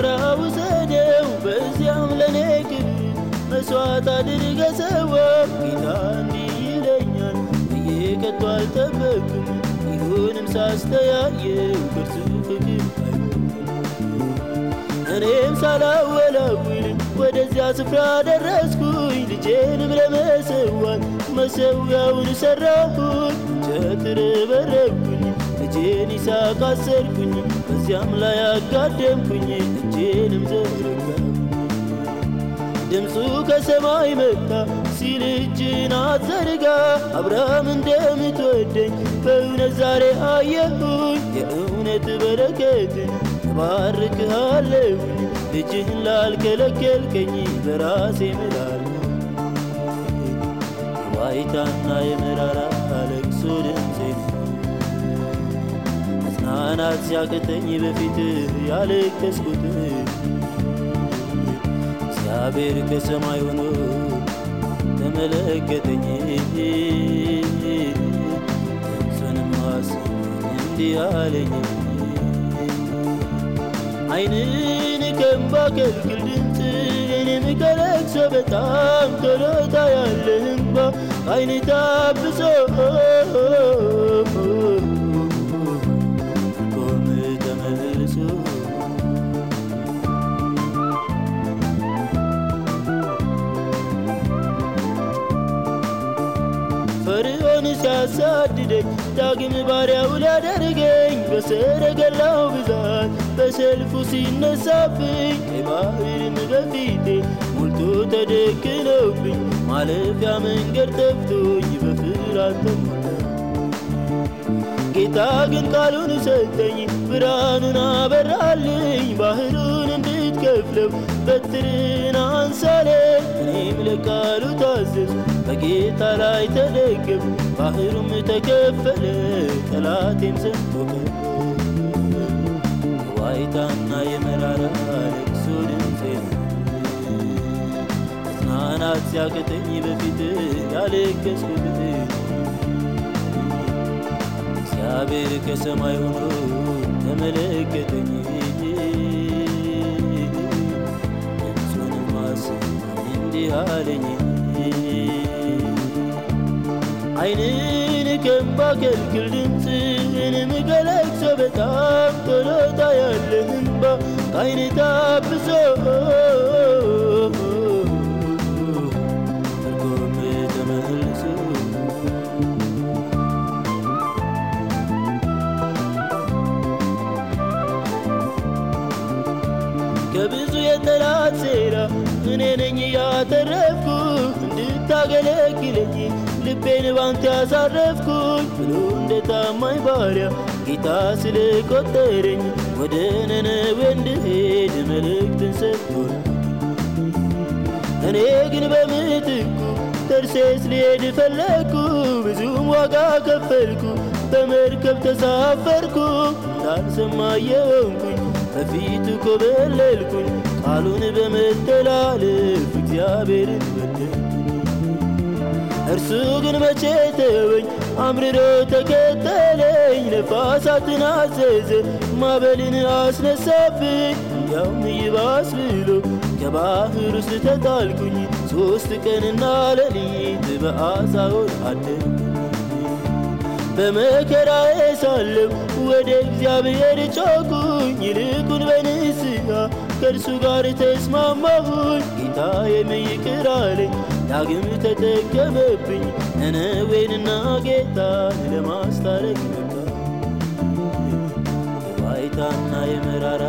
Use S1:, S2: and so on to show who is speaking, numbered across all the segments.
S1: ወደ ተራራ ውሰደው በዚያም ለኔ ክብር መስዋዕት አድርገ ሰዋ ጌታ እንዲህ ይለኛል ብዬ ከቶ አልጠበቅም ይሁንም ሳስተያየው ከርሱ ፍቅር እኔም ሳላወላውል ወደዚያ ስፍራ ደረስኩኝ ልጄንም ለመሰዋት መሰዊያውን ሰራሁኝ እንጨት ረበረብኩኝ ልጄን ይስሐቅ አሰርኩኝ በዚያም ላይ አጋደምኩኝ እጄንም ዘረጋሁ ድምፁ ከሰማይ መጣ ሲል እጅን አትዘርጋ አብርሃም እንደምትወደኝ በእውነት ዛሬ አየሁኝ። የእውነት በረከትን እባርክሃለሁኝ ልጅህን ላልከለከልከኝ በራሴ ምላለሁ የዋይታና የመራራ መጽናናት ሲያቅተኝ በፊት ያለቀስኩት እግዚአብሔር ከሰማይ ሆኖ ተመለከተኝ ድምፁንም አሰማኝ እንዲህ አለኝ ዓይንን ከእንባ ከልክል ድምፅንም ከለቅሶ በጣም ቶሎ ታያለህ እንባ ዓይን ታብሶ ፈርዖን ሲያሳድደኝ ዳግም ባሪያው ሊያደርገኝ በሰረገላው ብዛት በሰልፉ ሲነሳብኝ ቀይ ባህርም በፊቴ ሞልቶ ተደቅነውብኝ ማለፊያ መንገድ ጠፍቶኝ በፍርሃት ተሞላ ጌታ ግን ቃሉን ሰጠኝ ብርሃኑን አበራልኝ ባህሩን እንድትከፍለው በትርን አንሳለ እኔም ለቃሉ ታዘዝ በጌታ ላይ ተደገፍ ባህሩም ተከፈለ ጠላቴም ሰምቶ ዋይታና የመራራ ለቅሶ ድምፄን መጽናናት ሲያቅተኝ በፊት ያለቀስኩት እግዚአብሔር ከሰማይ ሆኖ ዓይንን ከእንባ ከልክል ድምፅንም ከለቅሶ በጣም ቶሎ ታያለህ እንባ ከዓይን ታብሶ ትርጉም ተመልሶ ከብዙ የጠላት ሴራ እኔ ነኝ ያተረፍኩ እንድታገለግለኝ ልቤን ባንተ ያሳረፍኩኝ። ብሎ እንደ ታማኝ ባሪያ ጌታ ስለቆጠረኝ ወደ ነነዌ እንድሄድ መልእክትን ሰጥቶኝ። እኔ ግን በምትኩ ተርሴስ ልሄድ ፈለግኩ። ብዙም ዋጋ ከፈልኩ በመርከብ ተሳፈርኩ። እንዳልሰማ የሆንኩኝ በፊቱ ኮበለልኩኝ ቃሉን በመተላለፍ እግዚአብሔርን በደልኩኝ እርሱ ግን መቼ ተወኝ? አምርሮ ተከተለኝ ነፋሳትን አዘዘ ማዕበልን አስነሳብኝ። እንዲያውም ይባስ ብሎ ከባህር ውስጥ ተጣልኩኝ። ሦስት ቀንና ሌሊት በአሳ ሆድ አደርኩኝ በመከራዬ ሳለሁ ወደ እግዚአብሔር ጮኩኝ ይልቁን በንስሐ ከእርሱ ጋር ተስማማሁኝ ጌታዬም ይቅር አለኝ ዳግም ተጠቀመብኝ ነነዌንና ጌታን ለማስታረቅ በቃ የዋይታና የመራራ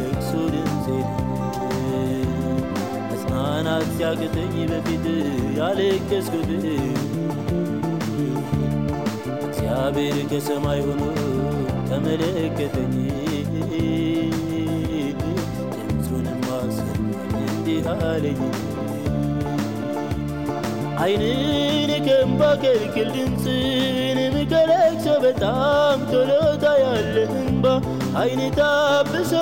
S1: ለቅሶ ድምፄን መጽናናት ሲያቅተኝ በፊት ያለቀስኩት እግዚአብሔር ከሰማይ ሆኖ ተመለከተኝ ድምፁንም አሰማኝ እንዲህ አለኝ ዓይንን ከእንባ ከልክል ድምፅንም ከለቅሶ በጣም ቶሎ ታያለህ እንባ ዓይን ታብሶ